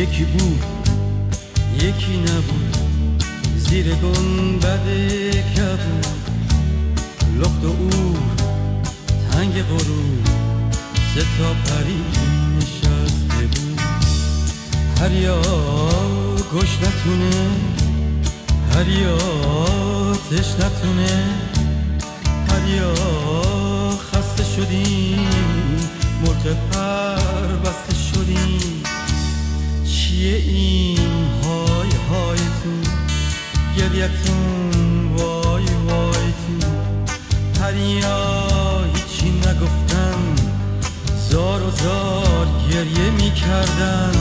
یکی بود یکی نبود زیر گنبد کبود. لخت و او تنگ غروب سه تا پری نشسته بود. هریا گوش نتونه هریا تش نتونه این های های تو گریتون وای وای تو. هریا هیچی نگفتن زار و زار گریه می‌کردن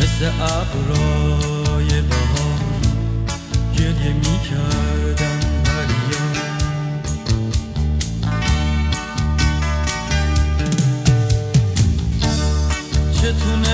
مثل ابرای بهار گریه می‌کردن هریا چتونه زار